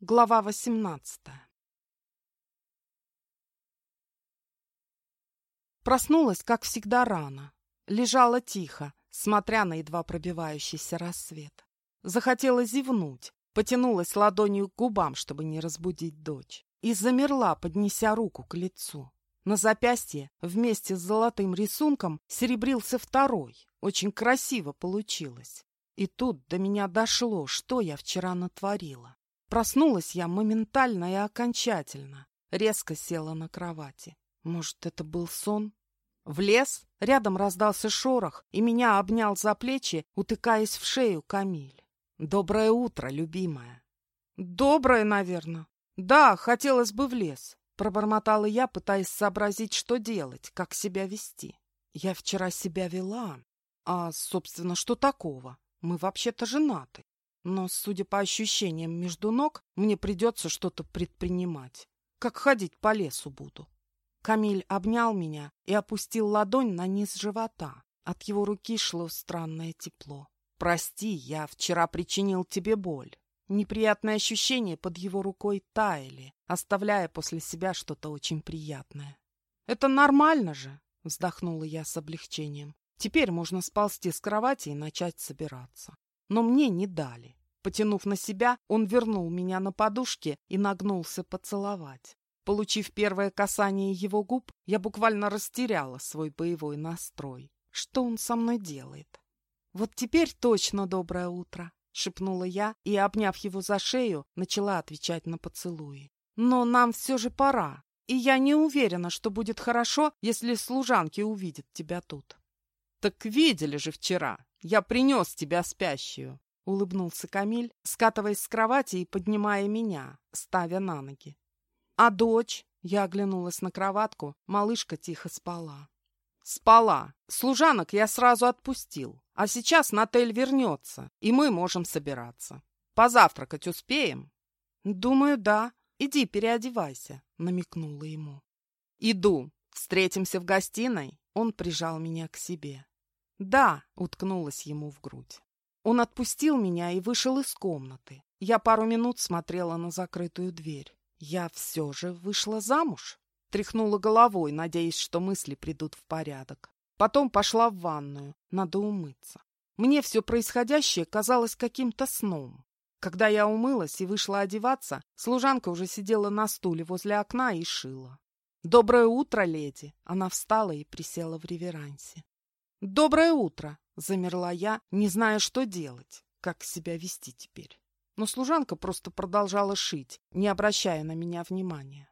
Глава восемнадцатая Проснулась, как всегда, рано. Лежала тихо, смотря на едва пробивающийся рассвет. Захотела зевнуть, потянулась ладонью к губам, чтобы не разбудить дочь, и замерла, поднеся руку к лицу. На запястье вместе с золотым рисунком серебрился второй. Очень красиво получилось. И тут до меня дошло, что я вчера натворила. Проснулась я моментально и окончательно. Резко села на кровати. Может, это был сон? В лес рядом раздался шорох, и меня обнял за плечи, утыкаясь в шею Камиль. «Доброе утро, любимая!» «Доброе, наверное. Да, хотелось бы в лес», — пробормотала я, пытаясь сообразить, что делать, как себя вести. Я вчера себя вела. А, собственно, что такого? Мы вообще-то женаты. Но, судя по ощущениям между ног, мне придется что-то предпринимать. Как ходить по лесу буду. Камиль обнял меня и опустил ладонь на низ живота. От его руки шло странное тепло. «Прости, я вчера причинил тебе боль». Неприятные ощущения под его рукой таяли, оставляя после себя что-то очень приятное. «Это нормально же!» — вздохнула я с облегчением. «Теперь можно сползти с кровати и начать собираться». Но мне не дали. Потянув на себя, он вернул меня на подушке и нагнулся поцеловать. Получив первое касание его губ, я буквально растеряла свой боевой настрой. Что он со мной делает? «Вот теперь точно доброе утро!» — шепнула я и, обняв его за шею, начала отвечать на поцелуи. «Но нам все же пора, и я не уверена, что будет хорошо, если служанки увидят тебя тут». «Так видели же вчера! Я принес тебя спящую!» — улыбнулся Камиль, скатываясь с кровати и поднимая меня, ставя на ноги. «А дочь?» — я оглянулась на кроватку, малышка тихо спала. «Спала. Служанок я сразу отпустил. А сейчас Натель вернется, и мы можем собираться. Позавтракать успеем?» «Думаю, да. Иди переодевайся», — намекнула ему. «Иду. Встретимся в гостиной?» Он прижал меня к себе. «Да», — уткнулась ему в грудь. Он отпустил меня и вышел из комнаты. Я пару минут смотрела на закрытую дверь. Я все же вышла замуж. Тряхнула головой, надеясь, что мысли придут в порядок. Потом пошла в ванную. Надо умыться. Мне все происходящее казалось каким-то сном. Когда я умылась и вышла одеваться, служанка уже сидела на стуле возле окна и шила. «Доброе утро, леди!» Она встала и присела в реверансе. «Доброе утро!» Замерла я, не зная, что делать, как себя вести теперь. Но служанка просто продолжала шить, не обращая на меня внимания.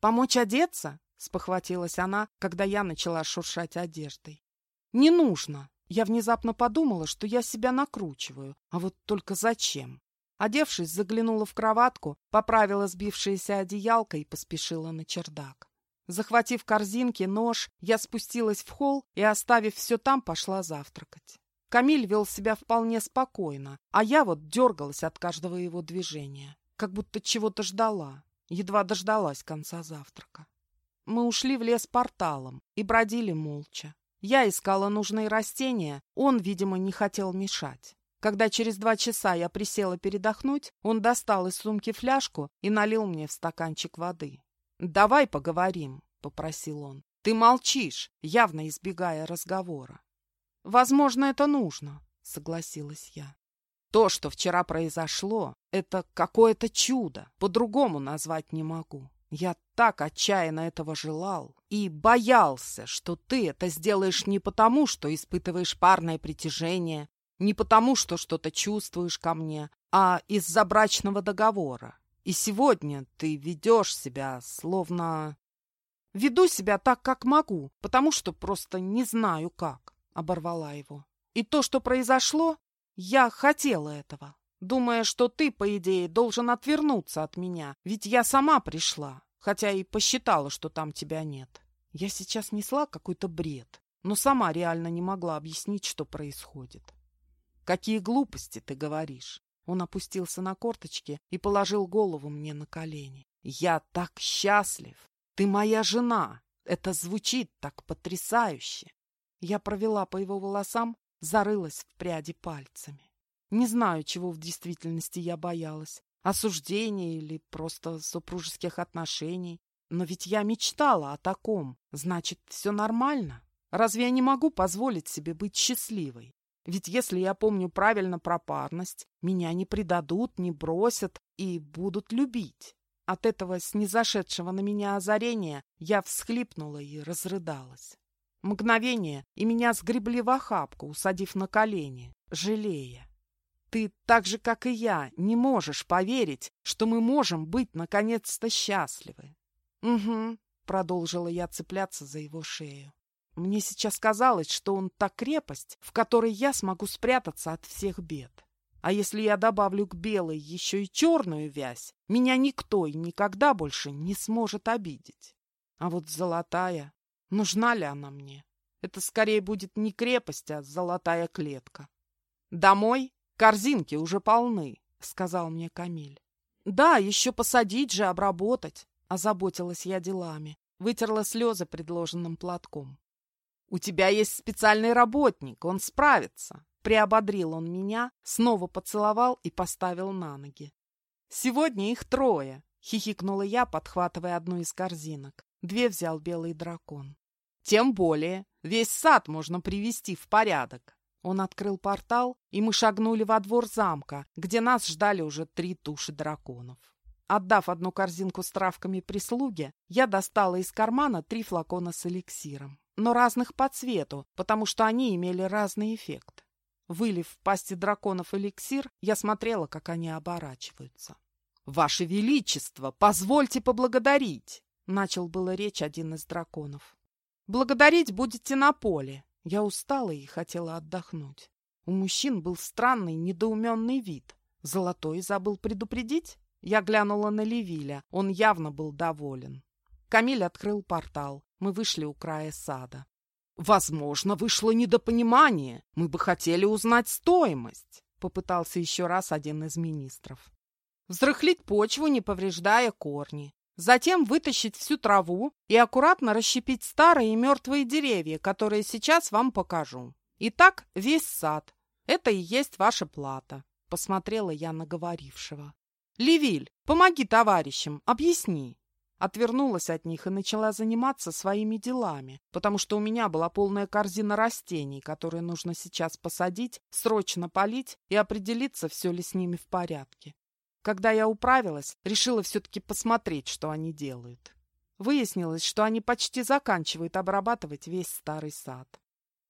«Помочь одеться?» — спохватилась она, когда я начала шуршать одеждой. «Не нужно!» Я внезапно подумала, что я себя накручиваю, а вот только зачем? Одевшись, заглянула в кроватку, поправила сбившееся одеялко и поспешила на чердак. Захватив корзинки, нож, я спустилась в холл и, оставив все там, пошла завтракать. Камиль вел себя вполне спокойно, а я вот дергалась от каждого его движения, как будто чего-то ждала, едва дождалась конца завтрака. Мы ушли в лес порталом и бродили молча. Я искала нужные растения, он, видимо, не хотел мешать. Когда через два часа я присела передохнуть, он достал из сумки фляжку и налил мне в стаканчик воды. «Давай поговорим», — попросил он. «Ты молчишь, явно избегая разговора». «Возможно, это нужно», — согласилась я. «То, что вчера произошло, это какое-то чудо, по-другому назвать не могу. Я так отчаянно этого желал и боялся, что ты это сделаешь не потому, что испытываешь парное притяжение, не потому, что что-то чувствуешь ко мне, а из-за брачного договора. И сегодня ты ведешь себя словно... Веду себя так, как могу, потому что просто не знаю как, — оборвала его. И то, что произошло, я хотела этого, думая, что ты, по идее, должен отвернуться от меня, ведь я сама пришла, хотя и посчитала, что там тебя нет. Я сейчас несла какой-то бред, но сама реально не могла объяснить, что происходит. Какие глупости ты говоришь? Он опустился на корточки и положил голову мне на колени. «Я так счастлив! Ты моя жена! Это звучит так потрясающе!» Я провела по его волосам, зарылась в пряди пальцами. Не знаю, чего в действительности я боялась. осуждения или просто супружеских отношений. Но ведь я мечтала о таком. Значит, все нормально. Разве я не могу позволить себе быть счастливой? Ведь если я помню правильно про парность, меня не предадут, не бросят и будут любить. От этого снизошедшего на меня озарения я всхлипнула и разрыдалась. Мгновение, и меня сгребли в охапку, усадив на колени, жалея. Ты так же, как и я, не можешь поверить, что мы можем быть наконец-то счастливы. Угу, продолжила я цепляться за его шею. Мне сейчас казалось, что он та крепость, в которой я смогу спрятаться от всех бед. А если я добавлю к белой еще и черную вязь, меня никто и никогда больше не сможет обидеть. А вот золотая, нужна ли она мне? Это скорее будет не крепость, а золотая клетка. Домой корзинки уже полны, сказал мне Камиль. Да, еще посадить же, обработать, озаботилась я делами, вытерла слезы предложенным платком. «У тебя есть специальный работник, он справится», — приободрил он меня, снова поцеловал и поставил на ноги. «Сегодня их трое», — хихикнула я, подхватывая одну из корзинок. Две взял белый дракон. «Тем более, весь сад можно привести в порядок». Он открыл портал, и мы шагнули во двор замка, где нас ждали уже три туши драконов. Отдав одну корзинку с травками прислуге, я достала из кармана три флакона с эликсиром но разных по цвету, потому что они имели разный эффект. Вылив в пасти драконов эликсир, я смотрела, как они оборачиваются. «Ваше Величество, позвольте поблагодарить!» Начал было речь один из драконов. «Благодарить будете на поле». Я устала и хотела отдохнуть. У мужчин был странный, недоуменный вид. Золотой забыл предупредить? Я глянула на Левиля. Он явно был доволен. Камиль открыл портал. Мы вышли у края сада. «Возможно, вышло недопонимание. Мы бы хотели узнать стоимость», — попытался еще раз один из министров. «Взрыхлить почву, не повреждая корни. Затем вытащить всю траву и аккуратно расщепить старые и мертвые деревья, которые сейчас вам покажу. Итак, весь сад. Это и есть ваша плата», — посмотрела я на говорившего. «Левиль, помоги товарищам, объясни». Отвернулась от них и начала заниматься своими делами, потому что у меня была полная корзина растений, которые нужно сейчас посадить, срочно полить и определиться, все ли с ними в порядке. Когда я управилась, решила все-таки посмотреть, что они делают. Выяснилось, что они почти заканчивают обрабатывать весь старый сад.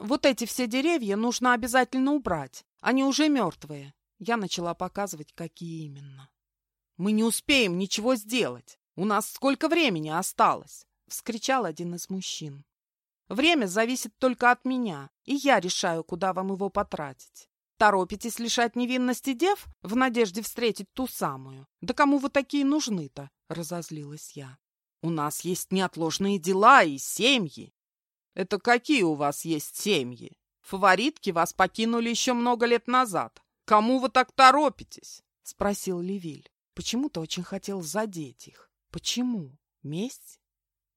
Вот эти все деревья нужно обязательно убрать. Они уже мертвые. Я начала показывать, какие именно. Мы не успеем ничего сделать. «У нас сколько времени осталось?» — вскричал один из мужчин. «Время зависит только от меня, и я решаю, куда вам его потратить. Торопитесь лишать невинности дев в надежде встретить ту самую? Да кому вы такие нужны-то?» — разозлилась я. «У нас есть неотложные дела и семьи». «Это какие у вас есть семьи? Фаворитки вас покинули еще много лет назад. Кому вы так торопитесь?» — спросил Левиль. Почему-то очень хотел задеть их. Почему? Месть?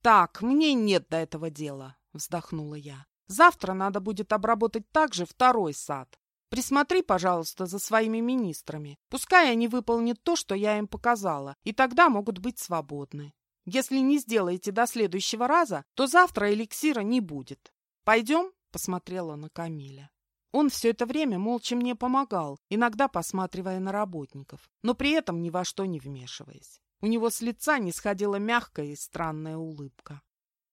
Так, мне нет до этого дела, вздохнула я. Завтра надо будет обработать также второй сад. Присмотри, пожалуйста, за своими министрами. Пускай они выполнят то, что я им показала, и тогда могут быть свободны. Если не сделаете до следующего раза, то завтра эликсира не будет. Пойдем?» — посмотрела на Камиля. Он все это время молча мне помогал, иногда посматривая на работников, но при этом ни во что не вмешиваясь. У него с лица не сходила мягкая и странная улыбка.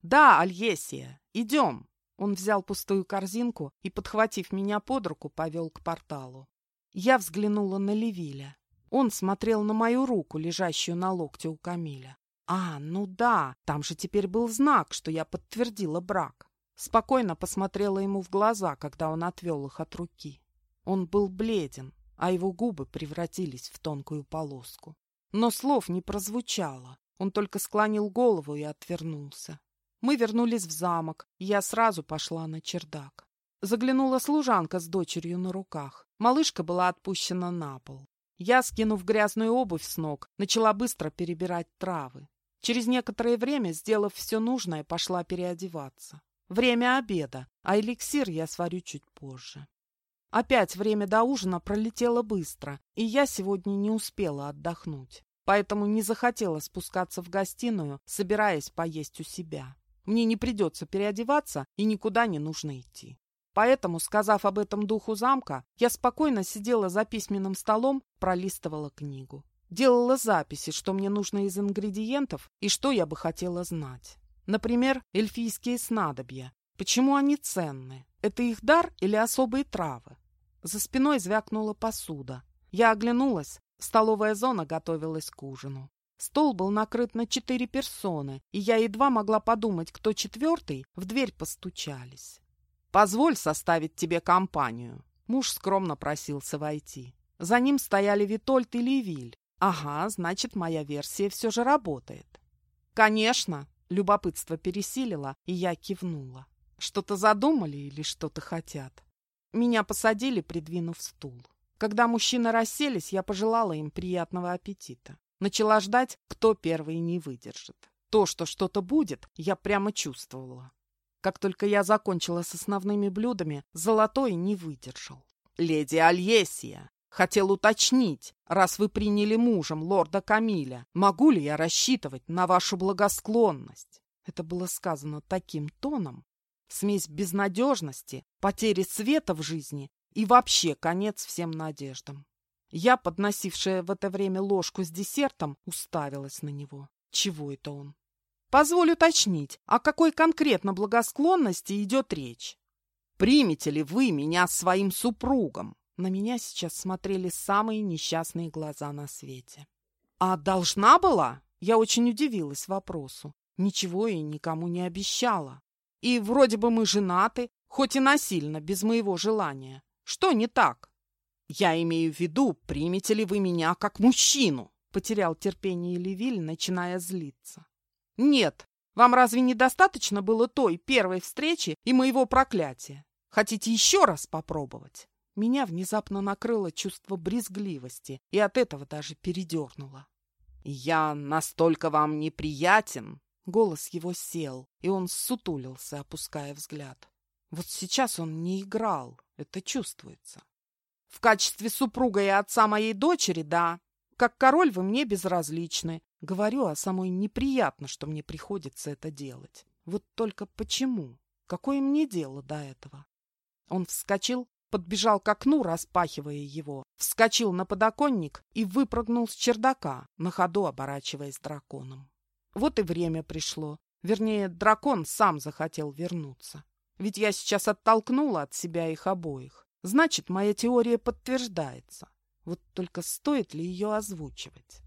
«Да, Альесия, идем!» Он взял пустую корзинку и, подхватив меня под руку, повел к порталу. Я взглянула на Левиля. Он смотрел на мою руку, лежащую на локте у Камиля. А, ну да, там же теперь был знак, что я подтвердила брак. Спокойно посмотрела ему в глаза, когда он отвел их от руки. Он был бледен, а его губы превратились в тонкую полоску. Но слов не прозвучало. Он только склонил голову и отвернулся. Мы вернулись в замок, я сразу пошла на чердак. Заглянула служанка с дочерью на руках. Малышка была отпущена на пол. Я, скинув грязную обувь с ног, начала быстро перебирать травы. Через некоторое время, сделав все нужное, пошла переодеваться. Время обеда, а эликсир я сварю чуть позже. Опять время до ужина пролетело быстро, и я сегодня не успела отдохнуть. Поэтому не захотела спускаться в гостиную, собираясь поесть у себя. Мне не придется переодеваться и никуда не нужно идти. Поэтому, сказав об этом духу замка, я спокойно сидела за письменным столом, пролистывала книгу. Делала записи, что мне нужно из ингредиентов и что я бы хотела знать. Например, эльфийские снадобья. Почему они ценны? Это их дар или особые травы? За спиной звякнула посуда. Я оглянулась. Столовая зона готовилась к ужину. Стол был накрыт на четыре персоны, и я едва могла подумать, кто четвертый, в дверь постучались. «Позволь составить тебе компанию». Муж скромно просился войти. За ним стояли Витольд и Левиль. Ага, значит, моя версия все же работает. «Конечно!» — любопытство пересилило, и я кивнула. «Что-то задумали или что-то хотят?» Меня посадили, придвинув стул. Когда мужчины расселись, я пожелала им приятного аппетита. Начала ждать, кто первый не выдержит. То, что что-то будет, я прямо чувствовала. Как только я закончила с основными блюдами, Золотой не выдержал. «Леди Альесия, хотел уточнить, раз вы приняли мужем лорда Камиля, могу ли я рассчитывать на вашу благосклонность?» Это было сказано таким тоном, Смесь безнадежности, потери света в жизни и вообще конец всем надеждам. Я, подносившая в это время ложку с десертом, уставилась на него. Чего это он? Позволю уточнить, о какой конкретно благосклонности идет речь? Примете ли вы меня своим супругом? На меня сейчас смотрели самые несчастные глаза на свете. А должна была? Я очень удивилась вопросу. Ничего и никому не обещала. И вроде бы мы женаты, хоть и насильно, без моего желания. Что не так? Я имею в виду, примете ли вы меня как мужчину? Потерял терпение Левиль, начиная злиться. Нет, вам разве недостаточно было той первой встречи и моего проклятия? Хотите еще раз попробовать? Меня внезапно накрыло чувство брезгливости, и от этого даже передернуло. «Я настолько вам неприятен?» Голос его сел, и он сутулился, опуская взгляд. Вот сейчас он не играл, это чувствуется. В качестве супруга и отца моей дочери, да. Как король вы мне безразличны. Говорю, а самой неприятно, что мне приходится это делать. Вот только почему? Какое мне дело до этого? Он вскочил, подбежал к окну, распахивая его, вскочил на подоконник и выпрыгнул с чердака, на ходу оборачиваясь драконом. Вот и время пришло. Вернее, дракон сам захотел вернуться. Ведь я сейчас оттолкнула от себя их обоих. Значит, моя теория подтверждается. Вот только стоит ли ее озвучивать?